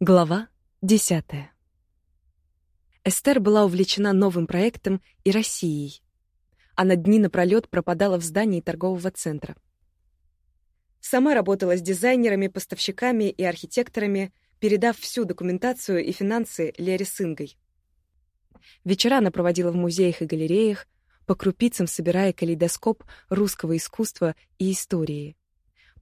Глава десятая. Эстер была увлечена новым проектом и Россией. Она дни напролёт пропадала в здании торгового центра. Сама работала с дизайнерами, поставщиками и архитекторами, передав всю документацию и финансы Лере Сынгой. Вечера она проводила в музеях и галереях, по крупицам собирая калейдоскоп русского искусства и истории.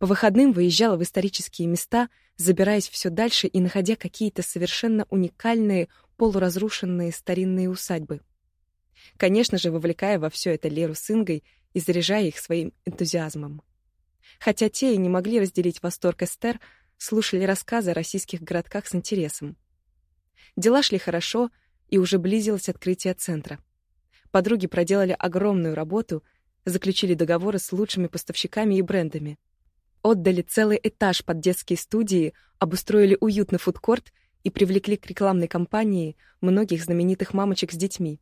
По выходным выезжала в исторические места, забираясь все дальше и находя какие-то совершенно уникальные, полуразрушенные старинные усадьбы. Конечно же, вовлекая во все это Леру с Ингой и заряжая их своим энтузиазмом. Хотя те и не могли разделить восторг Эстер, слушали рассказы о российских городках с интересом. Дела шли хорошо, и уже близилось открытие центра. Подруги проделали огромную работу, заключили договоры с лучшими поставщиками и брендами — Отдали целый этаж под детские студии, обустроили уютный фудкорт и привлекли к рекламной кампании многих знаменитых мамочек с детьми.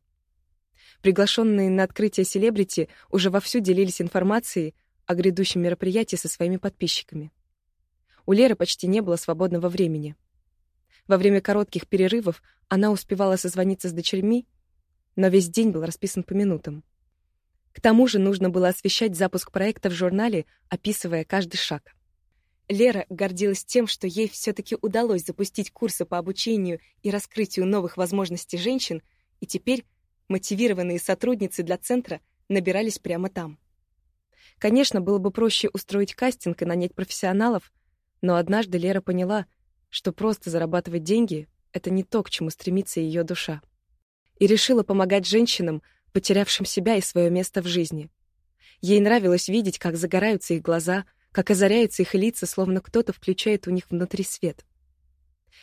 Приглашенные на открытие селебрити уже вовсю делились информацией о грядущем мероприятии со своими подписчиками. У Леры почти не было свободного времени. Во время коротких перерывов она успевала созвониться с дочерьми, но весь день был расписан по минутам. К тому же нужно было освещать запуск проекта в журнале, описывая каждый шаг. Лера гордилась тем, что ей все-таки удалось запустить курсы по обучению и раскрытию новых возможностей женщин, и теперь мотивированные сотрудницы для центра набирались прямо там. Конечно, было бы проще устроить кастинг и нанять профессионалов, но однажды Лера поняла, что просто зарабатывать деньги — это не то, к чему стремится ее душа. И решила помогать женщинам, потерявшим себя и свое место в жизни. Ей нравилось видеть, как загораются их глаза, как озаряются их лица, словно кто-то включает у них внутри свет.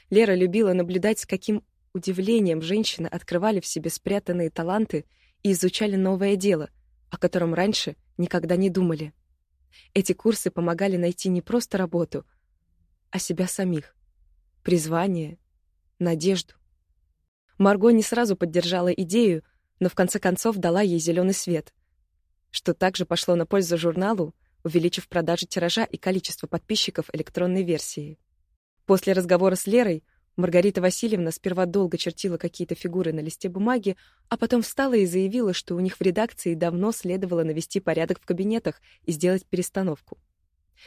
Лера любила наблюдать, с каким удивлением женщины открывали в себе спрятанные таланты и изучали новое дело, о котором раньше никогда не думали. Эти курсы помогали найти не просто работу, а себя самих, призвание, надежду. Марго не сразу поддержала идею, но в конце концов дала ей зеленый свет, что также пошло на пользу журналу, увеличив продажи тиража и количество подписчиков электронной версии. После разговора с Лерой Маргарита Васильевна сперва долго чертила какие-то фигуры на листе бумаги, а потом встала и заявила, что у них в редакции давно следовало навести порядок в кабинетах и сделать перестановку.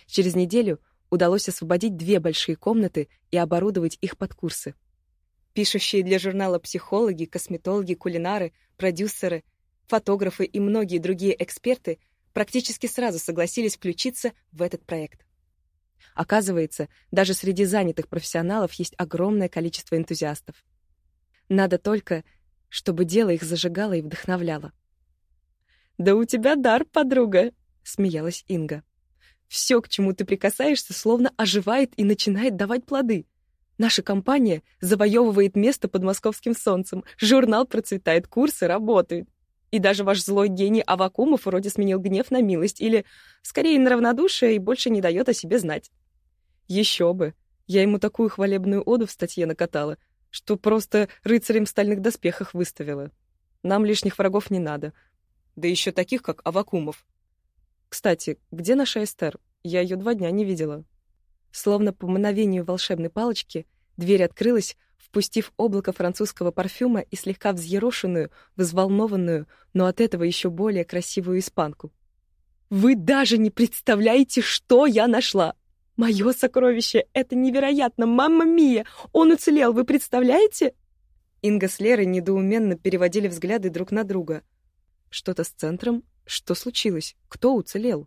Через неделю удалось освободить две большие комнаты и оборудовать их под курсы. Пишущие для журнала психологи, косметологи, кулинары, продюсеры, фотографы и многие другие эксперты практически сразу согласились включиться в этот проект. Оказывается, даже среди занятых профессионалов есть огромное количество энтузиастов. Надо только, чтобы дело их зажигало и вдохновляло. «Да у тебя дар, подруга!» — смеялась Инга. «Все, к чему ты прикасаешься, словно оживает и начинает давать плоды. Наша компания завоевывает место под московским солнцем, журнал процветает, курсы работают. И даже ваш злой гений Авакумов вроде сменил гнев на милость или, скорее, на равнодушие и больше не дает о себе знать. Еще бы. Я ему такую хвалебную оду в статье накатала, что просто рыцарем в стальных доспехах выставила. Нам лишних врагов не надо. Да еще таких, как Авакумов. Кстати, где наша Эстер? Я ее два дня не видела. Словно по мановению волшебной палочки, дверь открылась, впустив облако французского парфюма и слегка взъерошенную, взволнованную, но от этого еще более красивую испанку. «Вы даже не представляете, что я нашла! Мое сокровище! Это невероятно! Мамма Мия! Он уцелел, вы представляете?» Инга с Лерой недоуменно переводили взгляды друг на друга. «Что-то с центром? Что случилось? Кто уцелел?»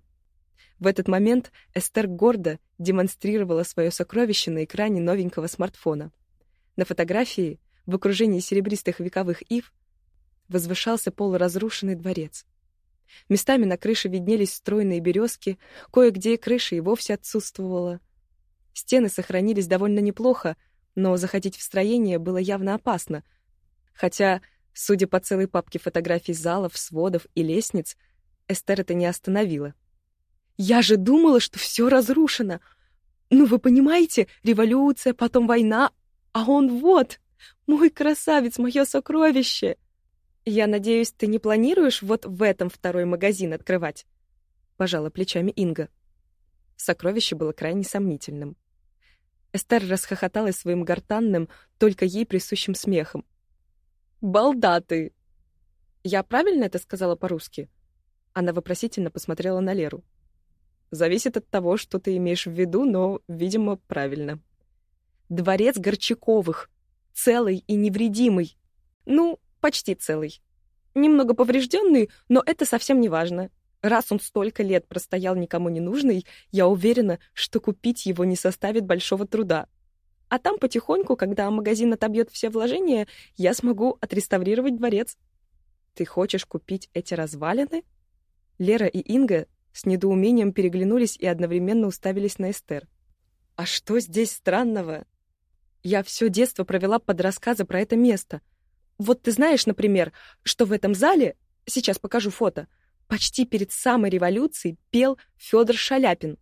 В этот момент Эстер гордо демонстрировала свое сокровище на экране новенького смартфона. На фотографии, в окружении серебристых вековых ив, возвышался полуразрушенный дворец. Местами на крыше виднелись стройные березки, кое-где крыша и вовсе отсутствовала. Стены сохранились довольно неплохо, но заходить в строение было явно опасно, хотя, судя по целой папке фотографий залов, сводов и лестниц, Эстер это не остановила. Я же думала, что все разрушено. Ну, вы понимаете, революция, потом война, а он вот, мой красавец, мое сокровище. Я надеюсь, ты не планируешь вот в этом второй магазин открывать? Пожала плечами Инга. Сокровище было крайне сомнительным. Эстер расхохоталась своим гортанным, только ей присущим смехом. «Балда ты!» «Я правильно это сказала по-русски?» Она вопросительно посмотрела на Леру. «Зависит от того, что ты имеешь в виду, но, видимо, правильно». «Дворец Горчаковых. Целый и невредимый. Ну, почти целый. Немного поврежденный, но это совсем не важно. Раз он столько лет простоял никому не нужный, я уверена, что купить его не составит большого труда. А там потихоньку, когда магазин отобьет все вложения, я смогу отреставрировать дворец. Ты хочешь купить эти развалины? Лера и Инга с недоумением переглянулись и одновременно уставились на Эстер. А что здесь странного? Я все детство провела под рассказы про это место. Вот ты знаешь, например, что в этом зале, сейчас покажу фото, Почти перед самой революцией пел Федор Шаляпин.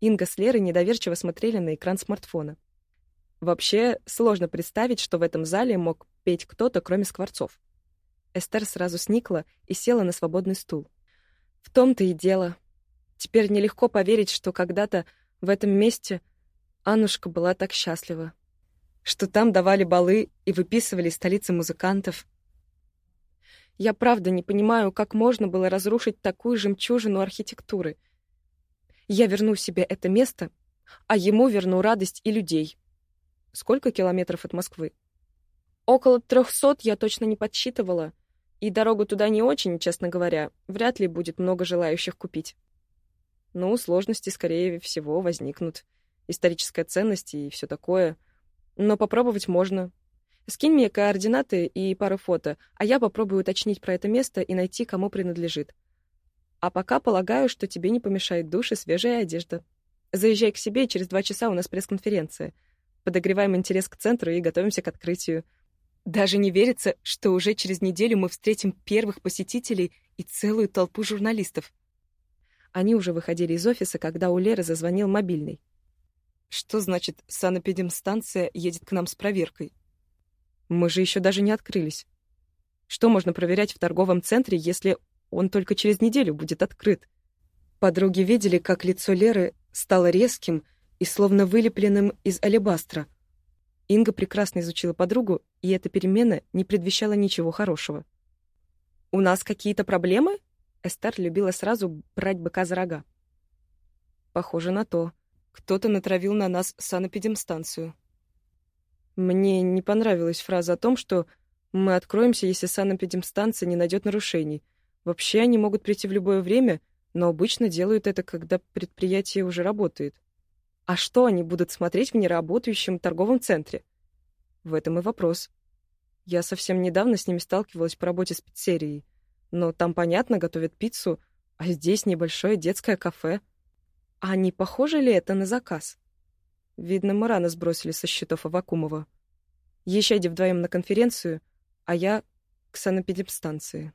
Инга с Лерой недоверчиво смотрели на экран смартфона. Вообще, сложно представить, что в этом зале мог петь кто-то, кроме скворцов. Эстер сразу сникла и села на свободный стул. В том-то и дело. Теперь нелегко поверить, что когда-то в этом месте Аннушка была так счастлива. Что там давали балы и выписывали столицы музыкантов, я правда не понимаю, как можно было разрушить такую жемчужину архитектуры. Я верну себе это место, а ему верну радость и людей. Сколько километров от Москвы? Около трехсот я точно не подсчитывала, и дорогу туда не очень, честно говоря, вряд ли будет много желающих купить. Ну, сложности, скорее всего, возникнут. Историческая ценность и все такое. Но попробовать можно, Скинь мне координаты и пару фото, а я попробую уточнить про это место и найти, кому принадлежит. А пока полагаю, что тебе не помешает душ и свежая одежда. Заезжай к себе, через два часа у нас пресс-конференция. Подогреваем интерес к центру и готовимся к открытию. Даже не верится, что уже через неделю мы встретим первых посетителей и целую толпу журналистов. Они уже выходили из офиса, когда у Леры зазвонил мобильный. Что значит санэпидемстанция едет к нам с проверкой? Мы же еще даже не открылись. Что можно проверять в торговом центре, если он только через неделю будет открыт? Подруги видели, как лицо Леры стало резким и словно вылепленным из алебастра. Инга прекрасно изучила подругу, и эта перемена не предвещала ничего хорошего. «У нас какие-то проблемы?» Эстер любила сразу брать быка за рога. «Похоже на то. Кто-то натравил на нас санэпидемстанцию», мне не понравилась фраза о том, что мы откроемся, если санэпидемстанция не найдет нарушений. Вообще они могут прийти в любое время, но обычно делают это, когда предприятие уже работает. А что они будут смотреть в неработающем торговом центре? В этом и вопрос. Я совсем недавно с ними сталкивалась по работе с пиццерией. Но там, понятно, готовят пиццу, а здесь небольшое детское кафе. А не похоже ли это на заказ? Видно, мы рано сбросили со счетов Авакумова. Езжайте вдвоем на конференцию, а я к санэпидемстанции.